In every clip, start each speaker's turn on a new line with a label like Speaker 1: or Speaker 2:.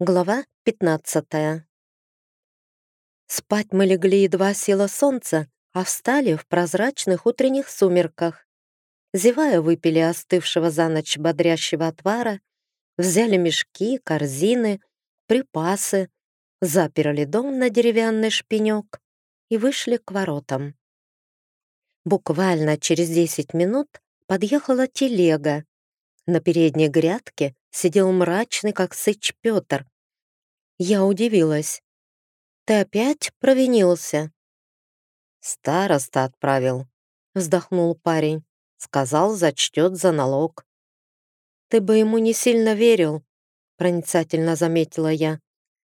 Speaker 1: Глава 15 Спать мы легли едва село солнце, а встали в прозрачных утренних сумерках. Зевая, выпили остывшего за ночь бодрящего отвара, взяли мешки, корзины, припасы, заперли дом на деревянный шпинек и вышли к воротам. Буквально через 10 минут подъехала телега. На передней грядке сидел мрачный, как сыч Петр. Я удивилась. «Ты опять провинился?»
Speaker 2: «Староста отправил», — вздохнул парень. «Сказал, зачтет за налог».
Speaker 1: «Ты бы ему не сильно верил», — проницательно заметила я.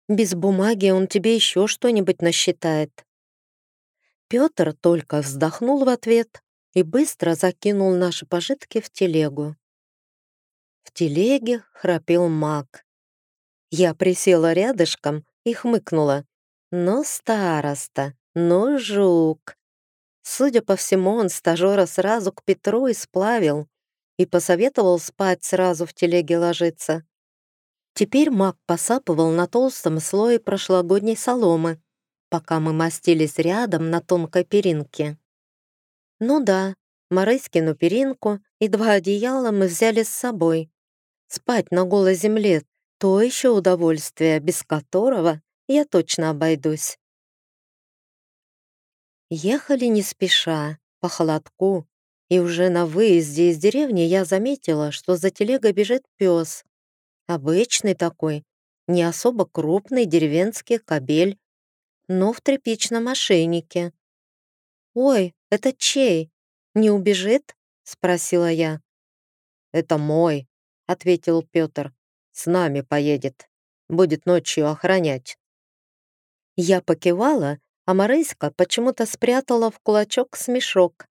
Speaker 1: «Без бумаги он тебе еще что-нибудь насчитает». Петр только вздохнул в ответ и быстро закинул наши пожитки в телегу. В телеге храпел маг. Я присела рядышком и хмыкнула. «Ну, староста, ну, жук!» Судя по всему, он стажера сразу к Петру и сплавил и посоветовал спать сразу в телеге ложиться. Теперь маг посапывал на толстом слое прошлогодней соломы, пока мы мастились рядом на тонкой перинке. Ну да, Марыськину перинку и два одеяла мы взяли с собой. Спать на голой земле — то еще удовольствие, без которого я точно обойдусь. Ехали не спеша, по холодку, и уже на выезде из деревни я заметила, что за телегой бежит пес. Обычный такой, не особо крупный деревенский кобель, но в тряпичном ошейнике. «Ой, это чей? Не убежит?» — спросила я.
Speaker 2: «Это мой», — ответил Петр. «С нами поедет. Будет ночью охранять».
Speaker 1: Я покивала, а Марыська почему-то спрятала в кулачок смешок.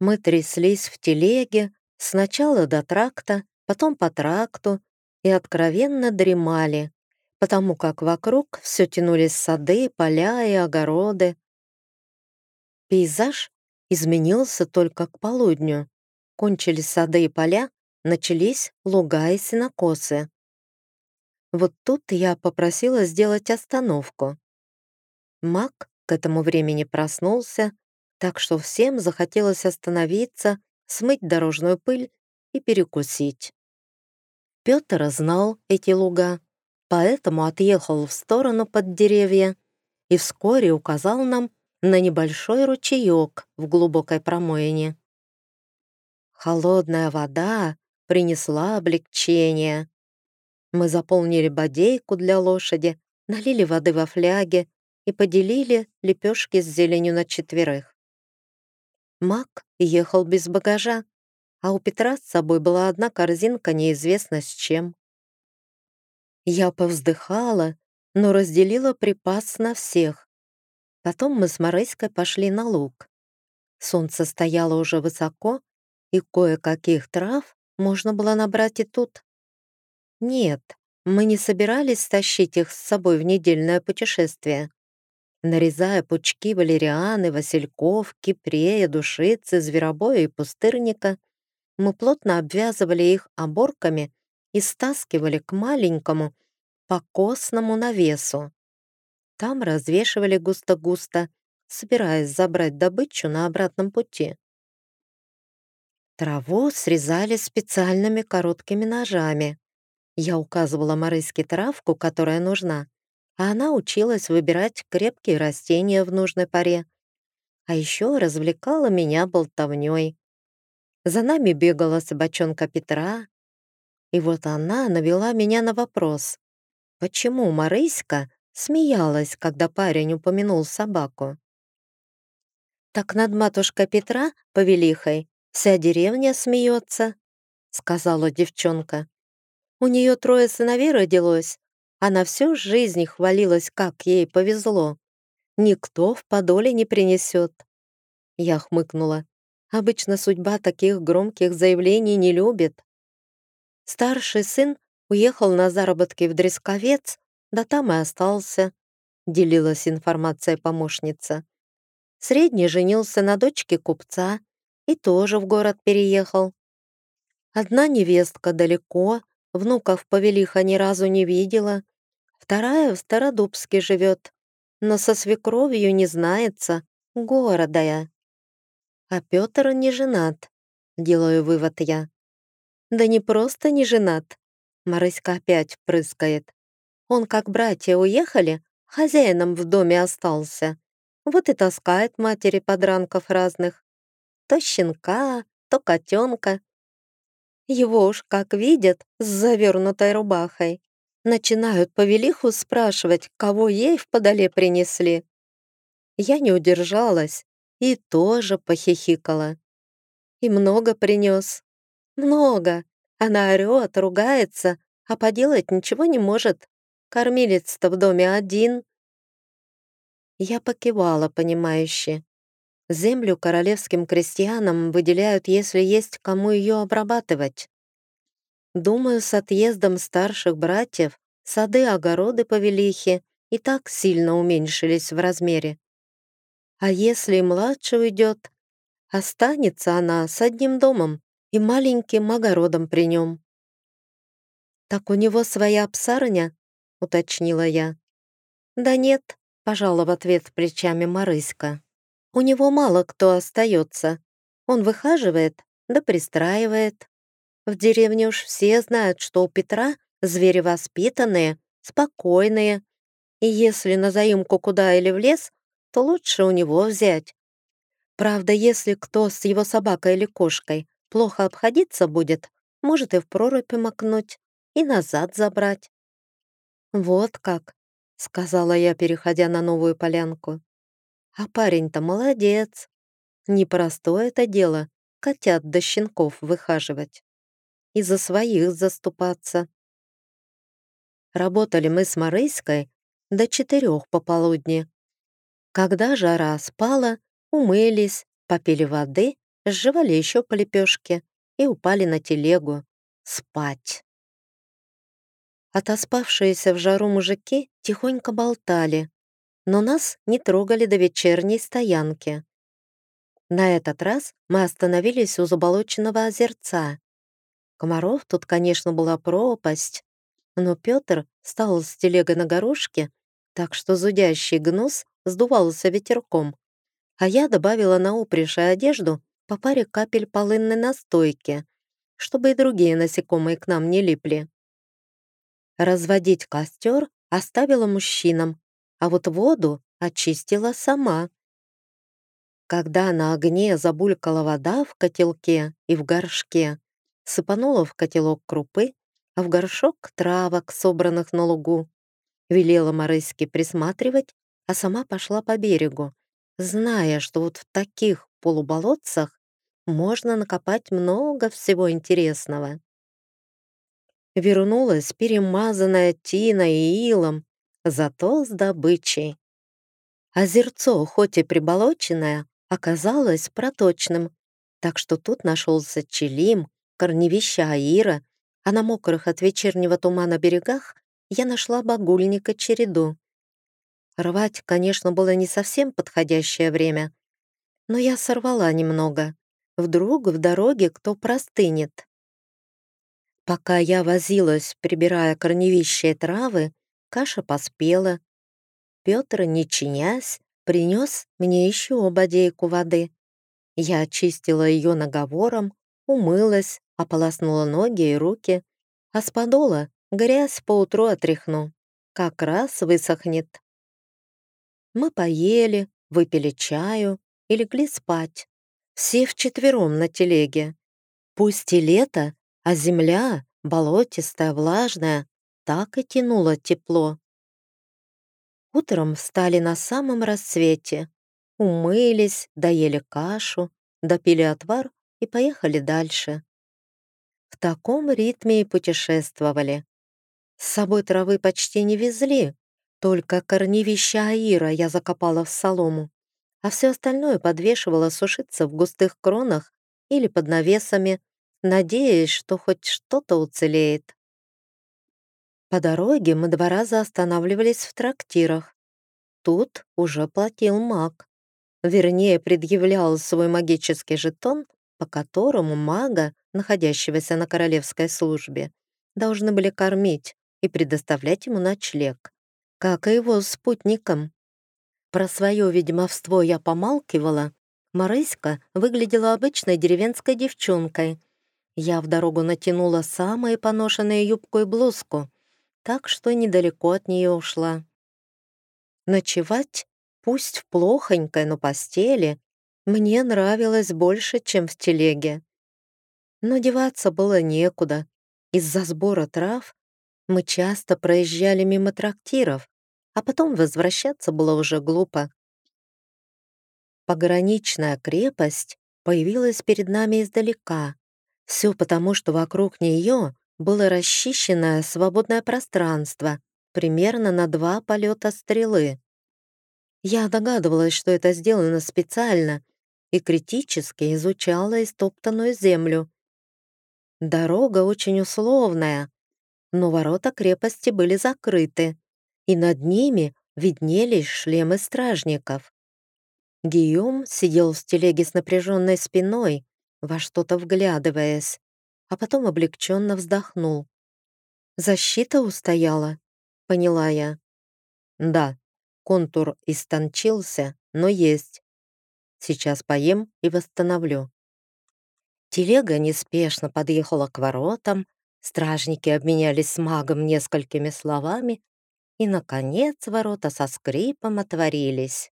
Speaker 1: Мы тряслись в телеге, сначала до тракта, потом по тракту и откровенно дремали потому как вокруг все тянулись сады, поля и огороды. Пейзаж изменился только к полудню. Кончились сады и поля, начались луга и сенокосы. Вот тут я попросила сделать остановку. Мак к этому времени проснулся, так что всем захотелось остановиться, смыть дорожную пыль и перекусить. Петр знал эти луга, поэтому отъехал в сторону под деревья и вскоре указал нам на небольшой ручеек в глубокой промоине. Холодная вода принесла облегчение. Мы заполнили бодейку для лошади, налили воды во фляге и поделили лепешки с зеленью на четверых. Мак ехал без багажа, а у Петра с собой была одна корзинка неизвестно с чем. Я повздыхала, но разделила припас на всех. Потом мы с Марыськой пошли на луг. Солнце стояло уже высоко, и кое-каких трав можно было набрать и тут. Нет, мы не собирались тащить их с собой в недельное путешествие. Нарезая пучки валерианы, васильков, кипрея, душицы, зверобоя и пустырника, мы плотно обвязывали их оборками и стаскивали к маленькому покосному навесу. Там развешивали густо-густо, собираясь забрать добычу на обратном пути. Траву срезали специальными короткими ножами. Я указывала Марыске травку, которая нужна, а она училась выбирать крепкие растения в нужной паре. А еще развлекала меня болтовней. За нами бегала собачонка Петра, и вот она навела меня на вопрос. Почему Марыська смеялась, когда парень упомянул собаку? «Так над матушкой Петра, повелихой, вся деревня смеется», — сказала девчонка. «У нее трое сыновей родилось. Она всю жизнь хвалилась, как ей повезло. Никто в подоле не принесет». Я хмыкнула. Обычно судьба таких громких заявлений не любит. Старший сын уехал на заработки в Дресковец, да там и остался, делилась информация помощница. Средний женился на дочке купца и тоже в город переехал. Одна невестка далеко, внуков повелиха ни разу не видела. Вторая в Стародубске живет, но со свекровью не знается, городая. А Петр не женат, делаю вывод я. Да не просто не женат. Марыська опять прыскает. Он, как братья уехали, хозяином в доме остался. Вот и таскает матери подранков разных. То щенка, то котенка. Его уж как видят с завернутой рубахой. Начинают повелиху спрашивать, кого ей в подоле принесли. Я не удержалась и тоже похихикала. И много принес. Много. Она орёт, ругается, а поделать ничего не может. Кормилец-то в доме один. Я покивала, понимающе. Землю королевским крестьянам выделяют, если есть кому ее обрабатывать. Думаю, с отъездом старших братьев сады-огороды повелихи и так сильно уменьшились в размере. А если младший уйдет, останется она с одним домом и маленьким огородом при нем. «Так у него своя псарня?» — уточнила я. «Да нет», — пожала в ответ плечами Марыська. «У него мало кто остается. Он выхаживает да пристраивает. В деревне уж все знают, что у Петра звери воспитанные, спокойные, и если на заимку куда или в лес, то лучше у него взять. Правда, если кто с его собакой или кошкой плохо обходиться будет, может и в прорубь макнуть, и назад забрать. «Вот как», — сказала я, переходя на новую полянку. «А парень-то молодец. Непростое это дело — котят до щенков выхаживать. И за своих заступаться». Работали мы с Марыськой до четырех пополудни. Когда жара спала, умылись, попили воды, сживали еще по лепешке и упали на телегу. Спать. Отоспавшиеся в жару мужики тихонько болтали, но нас не трогали до вечерней стоянки. На этот раз мы остановились у заболоченного озерца. Комаров тут, конечно, была пропасть, но Петр стал с телегой на горошке, так что зудящий гнус сдувался ветерком, а я добавила на упряжь одежду по паре капель полынной настойки, чтобы и другие насекомые к нам не липли. Разводить костер оставила мужчинам, а вот воду очистила сама. Когда на огне забулькала вода в котелке и в горшке, сыпанула в котелок крупы, а в горшок травок, собранных на лугу. Велела Марыське присматривать, а сама пошла по берегу, зная, что вот в таких полуболотцах можно накопать много всего интересного вернулась перемазанная тиной и илом, зато с добычей. Озерцо, хоть и приболоченное, оказалось проточным, так что тут нашелся челим, корневища аира, а на мокрых от вечернего тумана берегах я нашла багульника череду. Рвать, конечно, было не совсем подходящее время, но я сорвала немного. Вдруг в дороге кто простынет. Пока я возилась, прибирая корневища травы, каша поспела. Петр, не чинясь, принес мне еще бодейку воды. Я очистила ее наговором, умылась, ополоснула ноги и руки, а с подола грязь поутру отряхну. Как раз высохнет. Мы поели, выпили чаю и легли спать. Все вчетвером на телеге. Пусть и лето, а земля, болотистая, влажная, так и тянула тепло. Утром встали на самом рассвете, умылись, доели кашу, допили отвар и поехали дальше. В таком ритме и путешествовали. С собой травы почти не везли, только корневища аира я закопала в солому, а все остальное подвешивала сушиться в густых кронах или под навесами, надеясь, что хоть что-то уцелеет. По дороге мы два раза останавливались в трактирах. Тут уже платил маг. Вернее, предъявлял свой магический жетон, по которому мага, находящегося на королевской службе, должны были кормить и предоставлять ему ночлег, как и его спутникам. Про свое ведьмовство я помалкивала. Марыська выглядела обычной деревенской девчонкой. Я в дорогу натянула самые поношенные юбку и блузку, так что недалеко от нее ушла. Ночевать, пусть в плохонькой, но постели, мне нравилось больше, чем в телеге. Но деваться было некуда. Из-за сбора трав мы часто проезжали мимо трактиров, а потом возвращаться было уже глупо. Пограничная крепость появилась перед нами издалека. Все потому, что вокруг нее было расчищенное свободное пространство, примерно на два полета стрелы. Я догадывалась, что это сделано специально, и критически изучала истоптанную землю. Дорога очень условная, но ворота крепости были закрыты и над ними виднелись шлемы стражников. Гийом сидел в телеге с напряженной спиной, во что-то вглядываясь, а потом облегченно вздохнул. «Защита устояла», — поняла я. «Да, контур истончился, но есть. Сейчас поем и восстановлю». Телега неспешно подъехала к воротам, стражники обменялись с магом несколькими словами, и, наконец, ворота со скрипом отворились.